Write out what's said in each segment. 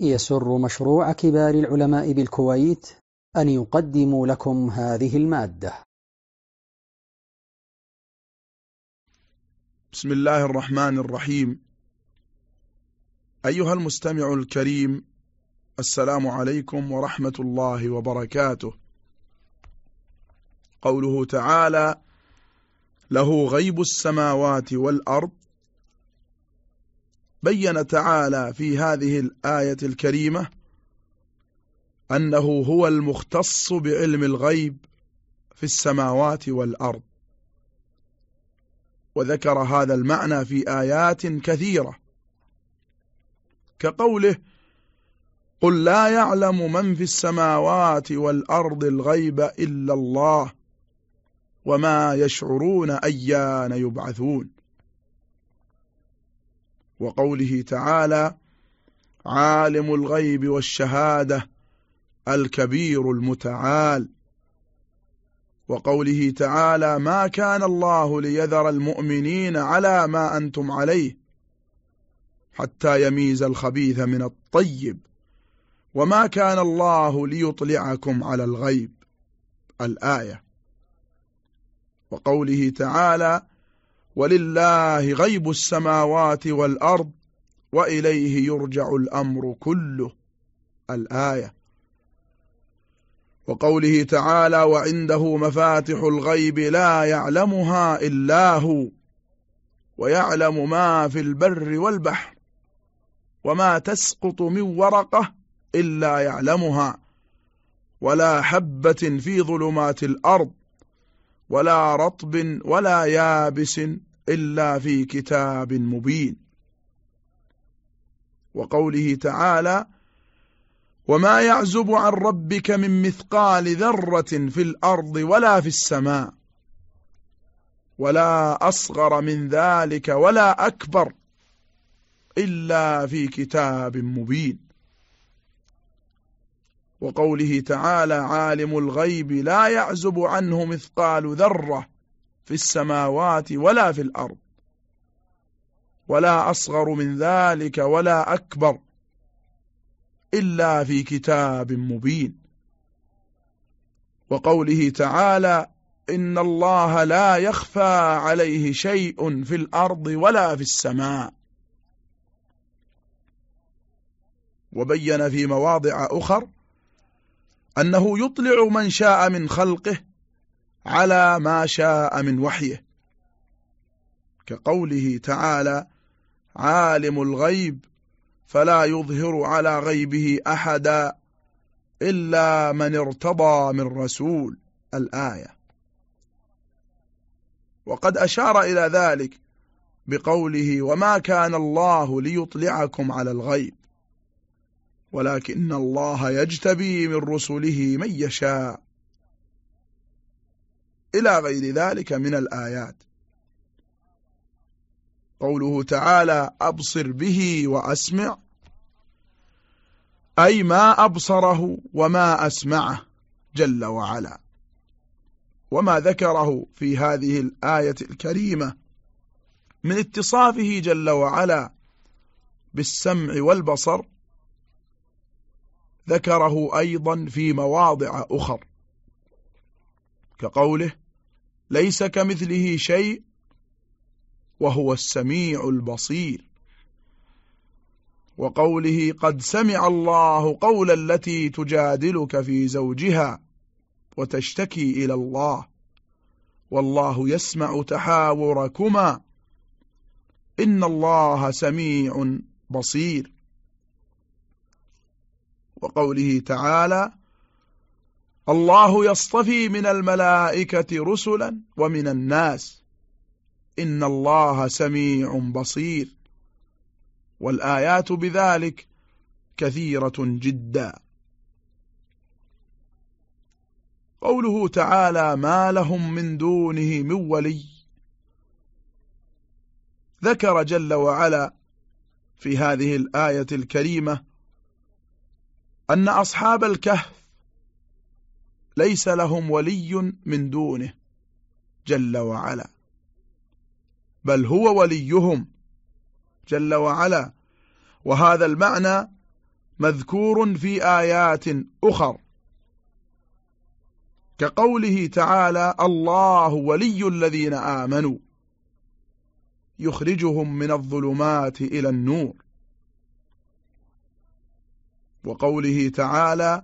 يسر مشروع كبار العلماء بالكويت أن يقدم لكم هذه المادة. بسم الله الرحمن الرحيم. أيها المستمع الكريم السلام عليكم ورحمة الله وبركاته. قوله تعالى له غيب السماوات والأرض بين تعالى في هذه الآية الكريمة أنه هو المختص بعلم الغيب في السماوات والأرض. وذكر هذا المعنى في آيات كثيرة. كقوله قل لا يعلم من في السماوات والأرض الغيب إلا الله وما يشعرون أيان يبعثون. وقوله تعالى عالم الغيب والشهادة الكبير المتعال. وقوله تعالى ما كان الله ليذر المؤمنين على ما أنتم عليه حتى يميز الخبيث من الطيب. وما كان الله ليطلعكم على الغيب. الآية. وقوله تعالى ولله غيب السماوات والأرض وإليه يرجع الأمر كله. الآية. وقوله تعالى وعنده مفاتح الغيب لا يعلمها إلا هو ويعلم ما في البر والبحر وما تسقط من ورقة إلا يعلمها ولا حبة في ظلمات الأرض ولا رطب ولا يابس إلا في كتاب مبين. وقوله تعالى وما يعزب عن ربك من مثقال ذرة في الأرض ولا في السماء ولا أصغر من ذلك ولا أكبر إلا في كتاب مبين. وقوله تعالى عالم الغيب لا يعزب عنه مثقال ذرة في السماوات ولا في الأرض. ولا أصغر من ذلك ولا أكبر إلا في كتاب مبين. وقوله تعالى إن الله لا يخفى عليه شيء في الأرض ولا في السماء. وبين في مواضع أخر أنه يطلع من شاء من خلقه على ما شاء من وحيه. كقوله تعالى عالم الغيب فلا يظهر على غيبه أحدا إلا من ارتضى من رسول. الآية. وقد أشار إلى ذلك بقوله وما كان الله ليطلعكم على الغيب. ولكن الله يجتبي من رسله من يشاء. إلى غير ذلك من الآيات. قوله تعالى أبصر به وأسمع. أي ما أبصره وما أسمعه جل وعلا. وما ذكره في هذه الآية الكريمة من اتصافه جل وعلا بالسمع والبصر ذكره أيضا في مواضع أخر. كقوله ليس كمثله شيء وهو السميع البصير. وقوله قد سمع الله قول التي تجادلك في زوجها وتشتكي إلى الله. والله يسمع تحاوركما. إن الله سميع بصير. وقوله تعالى الله يصطفي من الملائكة رسلا ومن الناس. إن الله سميع بصير. والآيات بذلك كثيرة جدا. قوله تعالى ما لهم من دونه من ولي. ذكر جل وعلا في هذه الآية الكريمة أن أصحاب الكهف ليس لهم ولي من دونه جل وعلا بل هو وليهم جل وعلا. وهذا المعنى مذكور في آيات أخر كقوله تعالى الله ولي الذين آمنوا يخرجهم من الظلمات إلى النور. وقوله تعالى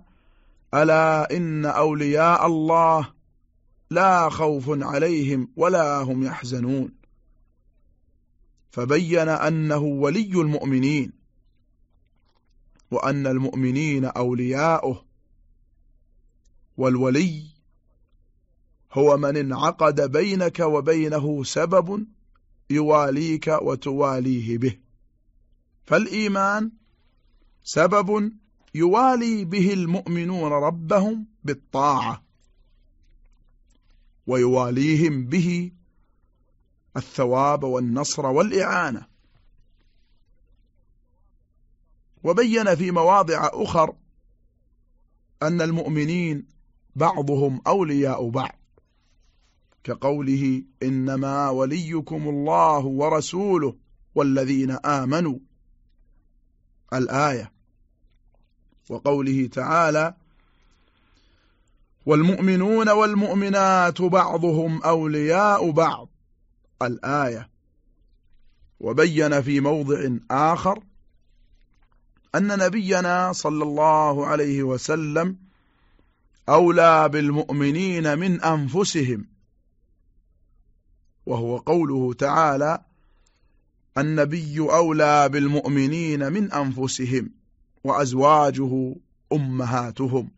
ألا إن أولياء الله لا خوف عليهم ولا هم يحزنون. فبين أنه ولي المؤمنين وأن المؤمنين أولياؤه والولي هو من انعقد بينك وبينه سبب يواليك وتواليه به. فالإيمان سبب يوالي به المؤمنون ربهم بالطاعة ويواليهم به الثواب والنصر والإعانة. وبين في مواضع أخر أن المؤمنين بعضهم أولياء بعض كقوله إنما وليكم الله ورسوله والذين آمنوا. الآية وقوله تعالى والمؤمنون والمؤمنات بعضهم أولياء بعض. الآية وبين في موضع آخر أن نبينا صلى الله عليه وسلم أولى بالمؤمنين من أنفسهم وهو قوله تعالى النبي أولى بالمؤمنين من أنفسهم. وأزواجه أمهاتهم.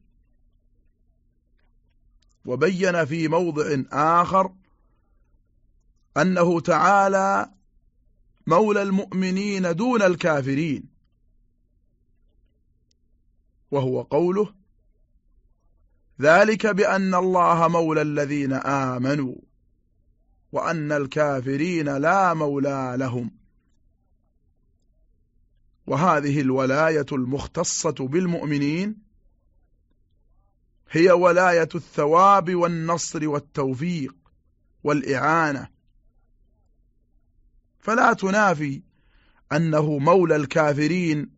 وبين في موضع آخر أنه تعالى مولى المؤمنين دون الكافرين. وهو قوله ذلك بأن الله مولى الذين آمنوا وأن الكافرين لا مولى لهم. وهذه الولاية المختصة بالمؤمنين هي ولاية الثواب والنصر والتوفيق والإعانة. فلا تنافي أنه مولى الكافرين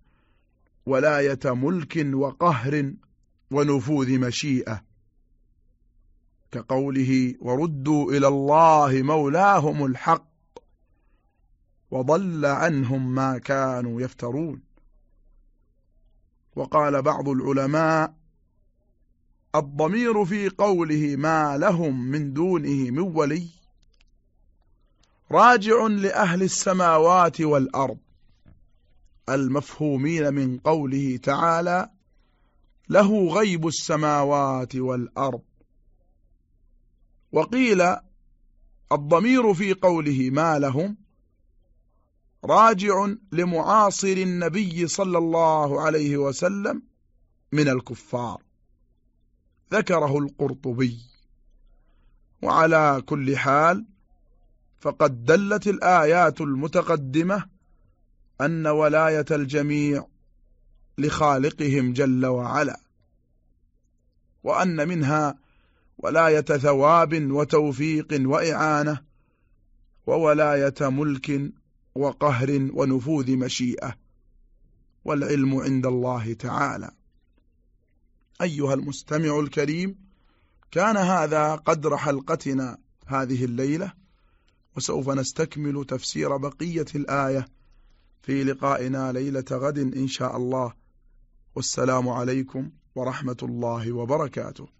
ولاية ملك وقهر ونفوذ مشيئة. كقوله وردوا إلى الله مولاهم الحق وضل عنهم ما كانوا يفترون. وقال بعض العلماء الضمير في قوله ما لهم من دونه من ولي راجع لأهل السماوات والأرض المفهومين من قوله تعالى له غيب السماوات والأرض. وقيل الضمير في قوله ما لهم راجع لمعاصر النبي صلى الله عليه وسلم من الكفار. ذكره القرطبي. وعلى كل حال فقد دلت الآيات المتقدمة أن ولاية الجميع لخالقهم جل وعلا وأن منها ولاية ثواب وتوفيق وإعانة وولاية ملك وقهر ونفوذ مشيئة والعلم عند الله تعالى. أيها المستمع الكريم كان هذا قدر حلقتنا هذه الليلة وسوف نستكمل تفسير بقية الآية في لقائنا ليلة غد إن شاء الله. والسلام عليكم ورحمة الله وبركاته.